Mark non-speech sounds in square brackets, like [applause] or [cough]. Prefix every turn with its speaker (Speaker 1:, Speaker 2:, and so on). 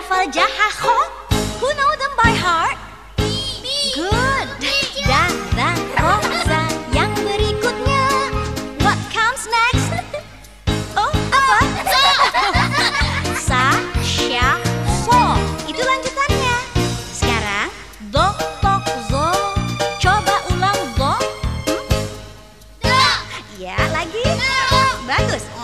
Speaker 1: siapa hafal Jahakho? Who know them by heart? Good. Dan, dan, oh, Rosa. Yang berikutnya, what comes next? [laughs] Oh, apa? [laughs] Sa, sya, so. Itu lanjutannya. Sekarang, do, tok, zo. Coba ulang do. Hmm? Ya, lagi. Bagus.